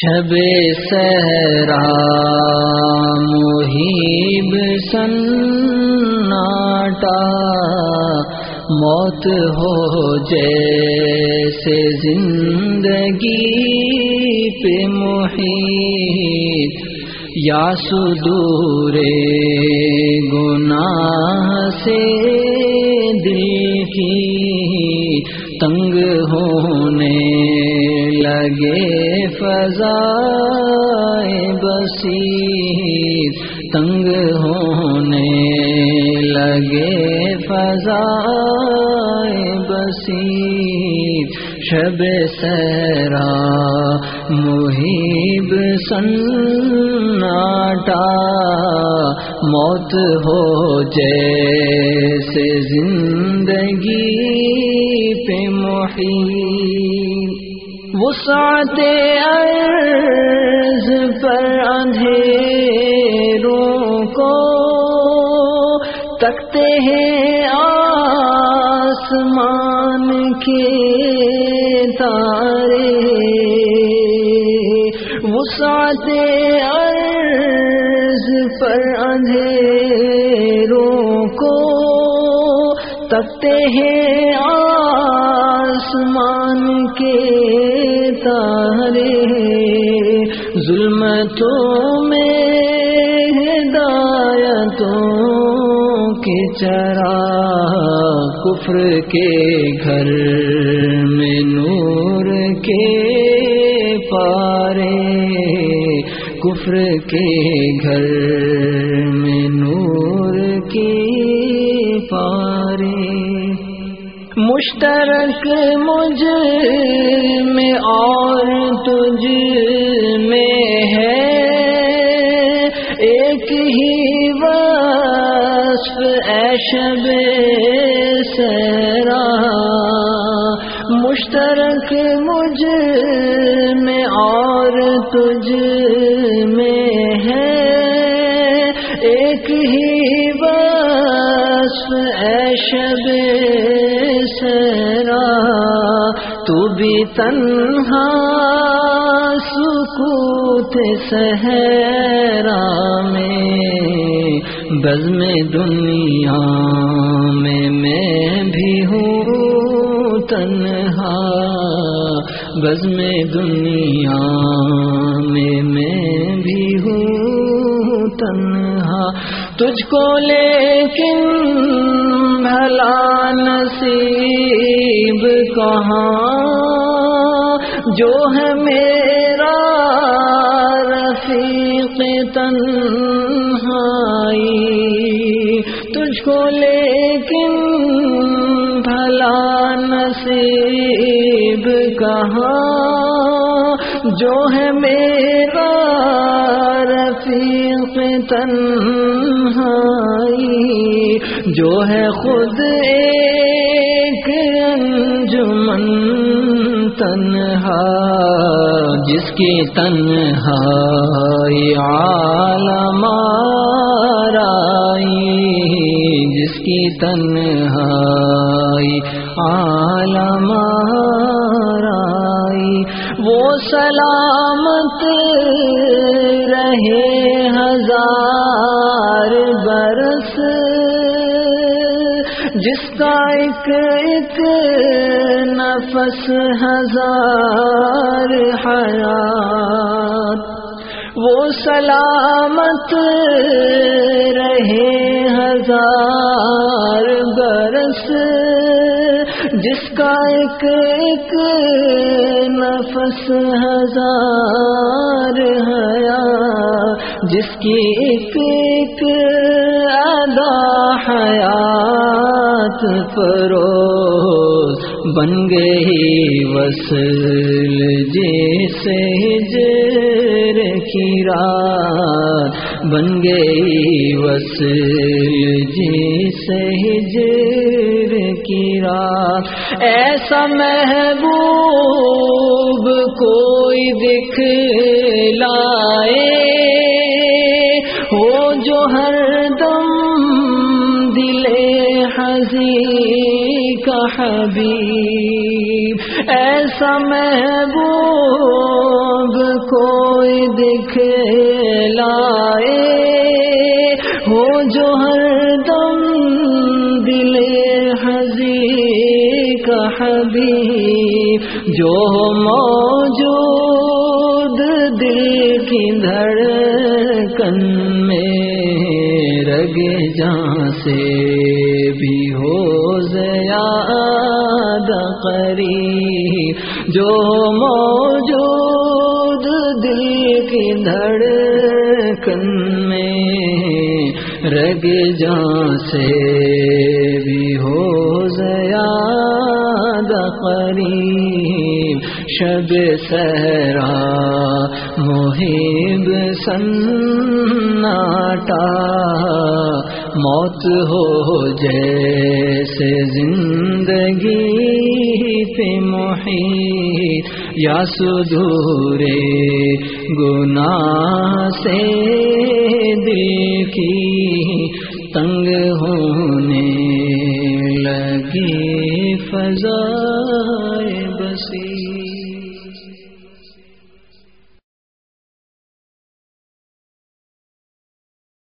شب سہرا محیب سناٹا موت ہو جیسے زندگی پہ محیط یا سدور گناہ سے لگے فضا بسی تنگ ہونے لگے فضا بسی شب سیرا محیب سناٹا، موت ہو جیسے زندگی پہ محیب وسعت عرض پر اندھیروں کو تکتے ہیں آسمان کے تارے۔ وسعت عرض پر اندھیروں تکتے ہیں آسمان کے تارے ظلمتوں میں ہدایتوں کے چرا کفر کے گھر میں نور کے پارے کفر کے گھر میں نور کے پارے مشترک مجھ میں اور تجھ میں ہے۔ ایک ہی وصف ایشب سیرا مشترک مجھ میں اور تجھ میں ہے۔ ایک ہی وصف ایشب سرا تو بھی تنہا سکوت سہرا میں بز میں دنیا میں میں بھی ہوں تنہا بز میں دنیا میں میں بھی ہوں تنہا۔ تجھ کو لیکن بھلا نصیب کہاں؟ جو ہے میرا رفیق تنہائی، تجھ کو لیکن بھلا نصیب کہاں؟ جو ہے میرا رفیق تنہائی جو ہے خود ایک انجمن تنہا، جس کی تنہائی عالم آرائی، جس کی تنہائی عالم آرائی۔ وہ سلامت رہے ہزار کا ایک ایک نفس ہزار حیات، وہ سلامت رہے ہزار برس۔ جس کا ایک ایک نفس ہزار حیا جس کی ایک ایک ادا حیات فروز بن گئی وصل جیسے جر کی رات بن گئی وصل جیسے جر کی رات ایسا محبوب کوئی دکھ حبیب، ایسا محبوب کوئی دکھ لائے ہو جو ہر دم دل حضی کا حبیب، جو موجود دل کی دھڑکن میں رگ جہاں سے بھی ہو زیادہ قریب، جو موجود دل کی دھڑکن میں رگ جان سے بھی ہو زیادہ قریب، شب سہرا محب سناٹا، موت ہو جیسے زندگی پہ محیط، یا سدھورے گناہ سے دل کی تنگ ہونے لگی فضائے بسی